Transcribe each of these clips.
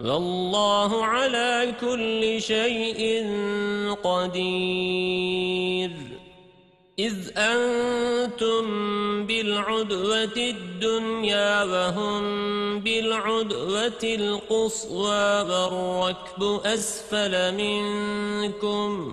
والله على كل شيء قدير. إذ أنتم بالعدوة الدنيا وهم بالعدوة القصوى والركب أسفل منكم.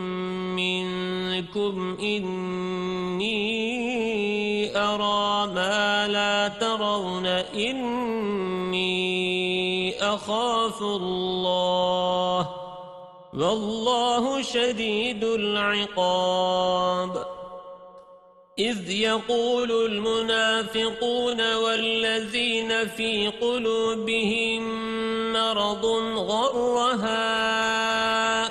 منكم إني أرى ما لا ترون إني أخاف الله والله شديد العقاب إذ يقول المنافقون والذين في قلوبهم مرض غر هؤلاء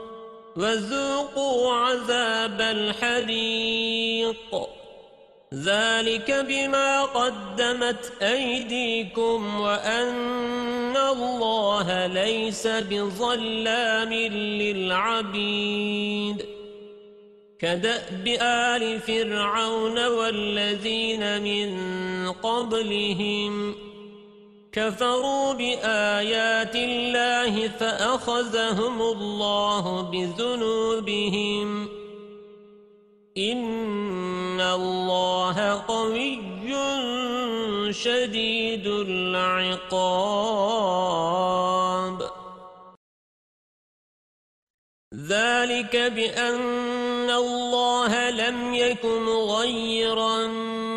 وذوقوا عذاب الحريق. ذلك بما قدمت أيديكم وأن الله ليس بظلام للعبيد. كدأب آل فرعون والذين من قبلهم كفروا بآيات الله فأخذهم الله بذنوبهم. إن الله قوي شديد العقاب. ذلك بأن الله لم يكن غيرا.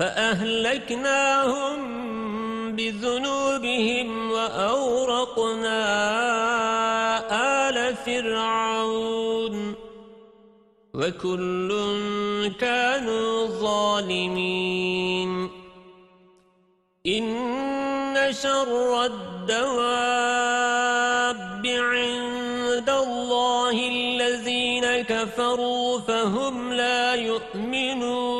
فأهلكناهم بذنوبهم وأورقنا آل فرعون وكل كانوا ظالمين. إن شر الدواب عند الله الذين كفروا فهم لا يؤمنون.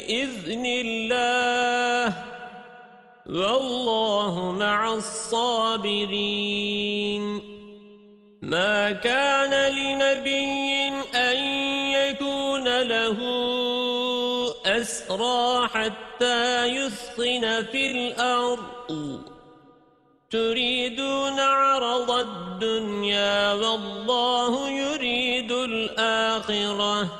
بإذن الله. والله مع الصابرين. ما كان لنبي أن يكون له أسرى حتى يثخن في الأرض. تريدون عرض الدنيا والله يريد الآخرة.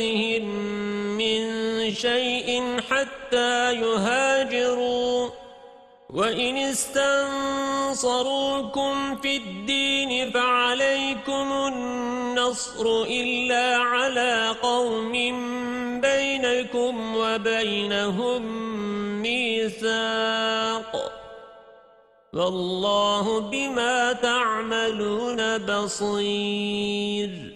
ولايتهم من شيء حتى يهاجروا. وإن استنصروكم في الدين فعليكم النصر إلا على قوم بينكم وبينهم ميثاق. والله بما تعملون بصير.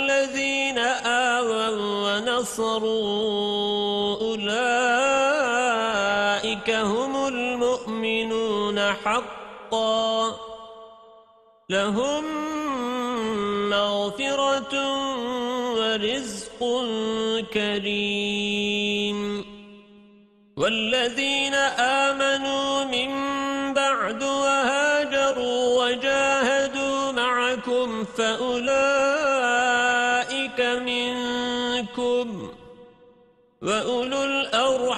كفروا أولئك هم المؤمنون حقا لهم مغفرة ورزق كريم والذين آمنوا من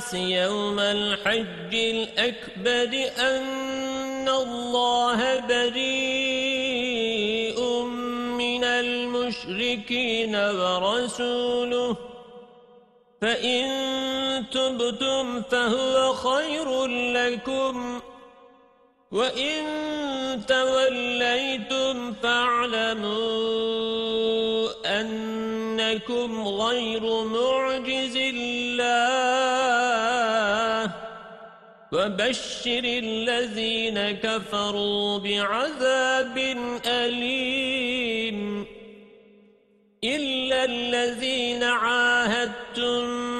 الناس يوم الحج الأكبر أن الله بريء من المشركين ورسوله. فإن تبتم فهو خير لكم وَإِن تَوَلَّيْتُمْ فَاعْلَمُوا أَنَّكُمْ غَيْرُ مُعْجِزِ اللَّهِ. وَبَشِّرِ الَّذِينَ كَفَرُوا بِعَذَابٍ أَلِيمٍ. إِلَّا الَّذِينَ عَاهَدتُّم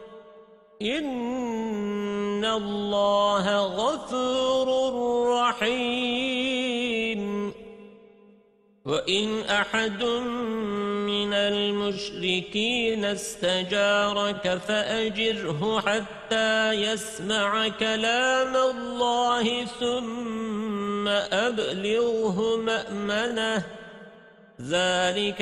إن الله غفور رحيم. وإن أحد من المشركين استجارك فأجره حتى يسمع كلام الله ثم أبلغه مأمنه. ذلك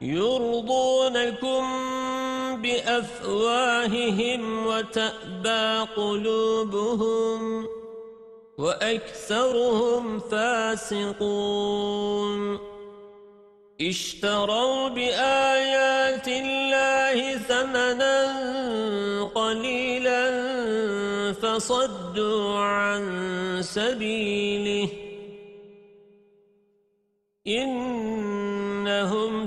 يرضونكم بأفواههم وتأبى قلوبهم وأكثرهم فاسقون. اشتروا بآيات الله ثمنا قليلا فصدوا عن سبيله. إنهم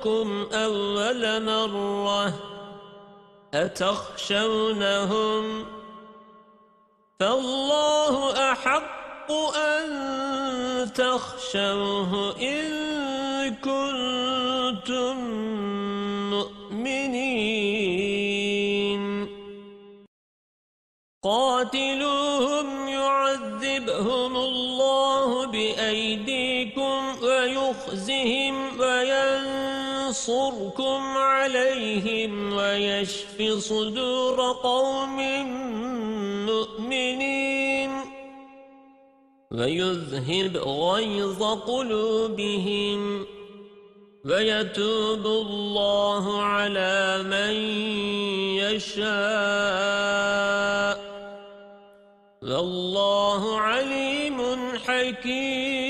بدأوكم أول مرة أتخشونهم فالله أحق أن تخشوه إن كنتم مؤمنين. قاتلوهم يعذبهم الله بأيديكم ويخزهم وينصركم عليهم ويشف صدور قوم مؤمنين ويذهب غيظ قلوبهم ويتوب الله على من يشاء. والله عليم حكيم.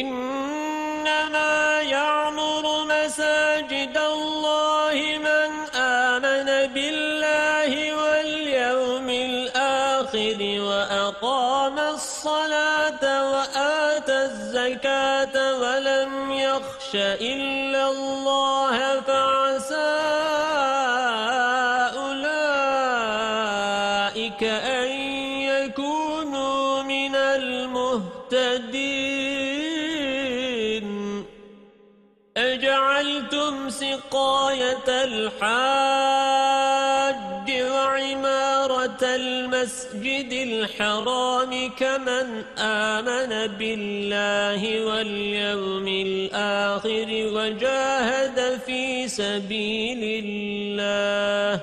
إنما يعمر مساجد الله من آمن بالله واليوم الآخر وأقام الصلاة وآتى الزكاة ولم يخش إلا الله فعسى الحاج وعمارة المسجد الحرام كمن آمن بالله واليوم الآخر وجاهد في سبيل الله.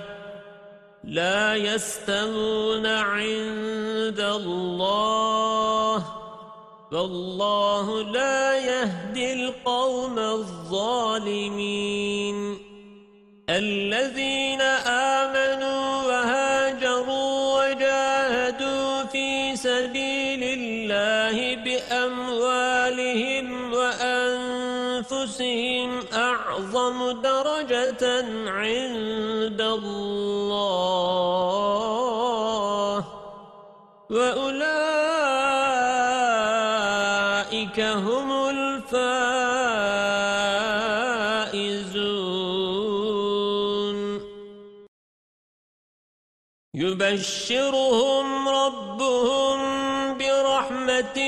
لا يستمون عند الله. والله لا يهدي القوم الظالمين. الذين آمنوا وهاجروا وجاهدوا في سبيل الله بأموالهم وأنفسهم أعظم درجة عند الله. يبشرهم ربهم برحمة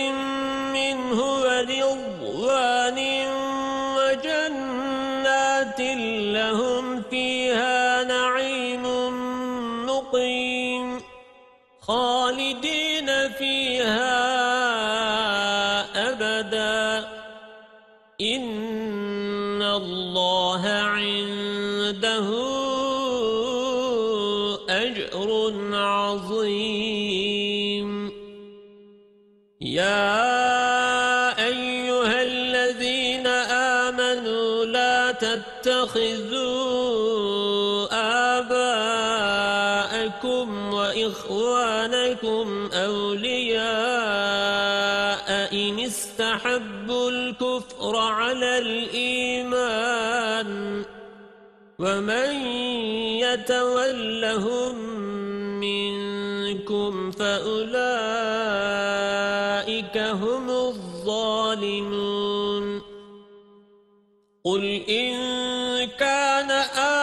أيها الذين آمنوا لا تتخذوا آباءكم وإخوانكم أولياء إن استحبوا الكفر على الإيمان ومن يتولهم منكم فأولئك هم الظالمون. قل إن كان آباؤكم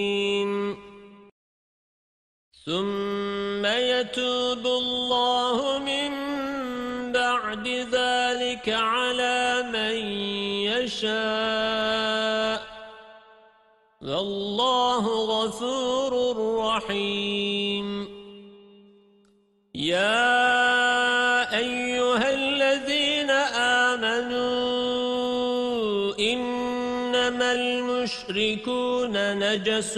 ثم يتوب الله من بعد ذلك على من يشاء والله غفور رحيم. يا المشركون نجس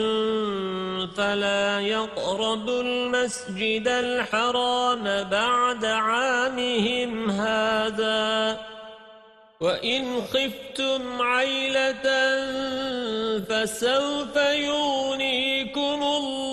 فلا يقربوا المسجد الحرام بعد عامهم هذا. وإن خفتم عيلة فسوف يغنيكم الله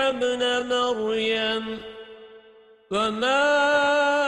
ابن مريم. وما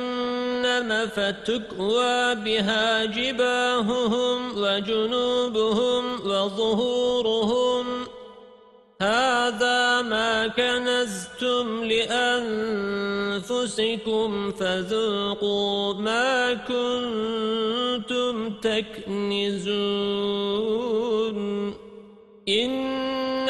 فتكوى بها جباههم وجنوبهم وظهورهم. هذا ما كنزتم لأنفسكم فذوقوا ما كنتم تكنزون. إن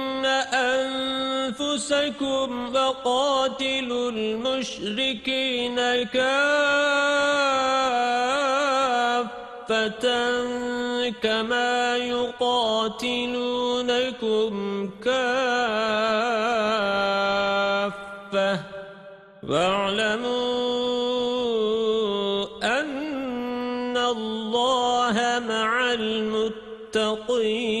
أنفسكم وقاتلوا المشركين كافة كما يقاتلونكم كافة. واعلموا أن الله مع المتقين.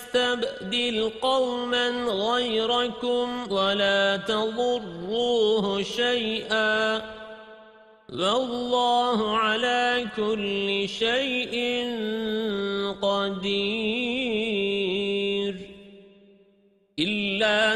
ويستبدل قوما غيركم ولا تضروه شيئا والله على كل شيء قدير إلا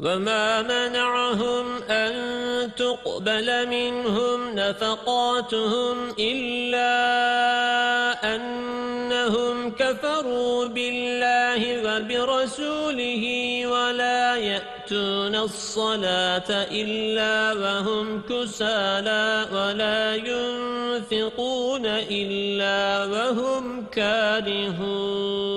وما منعهم أن تقبل منهم نفقاتهم إلا أنهم كفروا بالله وبرسوله ولا يأتون الصلاة إلا وهم كسالا ولا ينفقون إلا وهم كارهون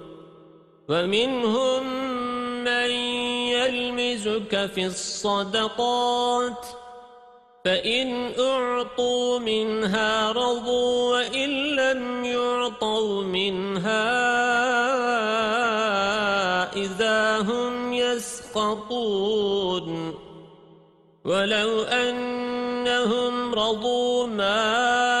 ومنهم من يلمزك في الصدقات فإن أعطوا منها رضوا وإن لم يعطوا منها إذا هم يسقطون ولو أنهم رضوا ما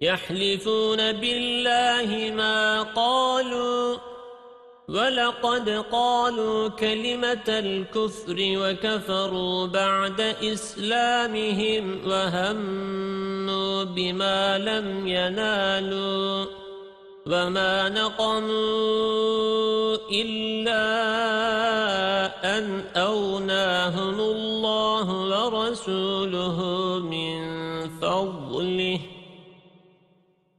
يحلفون بالله ما قالوا ولقد قالوا كلمة الكفر وكفروا بعد إسلامهم وهموا بما لم ينالوا وما نقموا إلا أن أوناهم الله ورسوله من فضله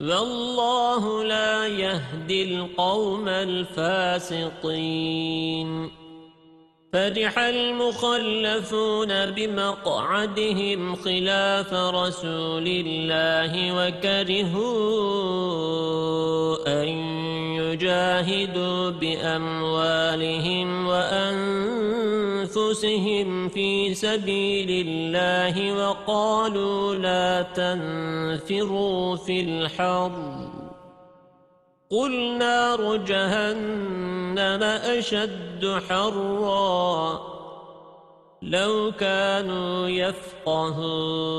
والله لا يهدي القوم الفاسقين. فرح المخلفون بمقعدهم خلاف رسول الله وكرهوا أن يجاهدوا بأموالهم وأنفسهم في سبيل الله وقالوا لا تنفروا في الحرب قل نار جهنم أشد حرا. لو كانوا يفقهون.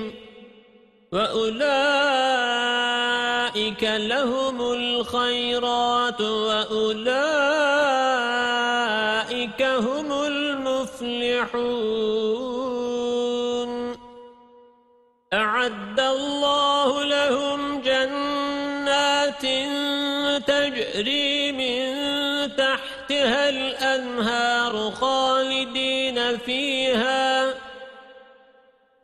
وأولئك لهم الخيرات وأولئك هم المفلحون أعد الله لهم جنات تجري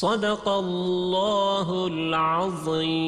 صدق الله العظيم.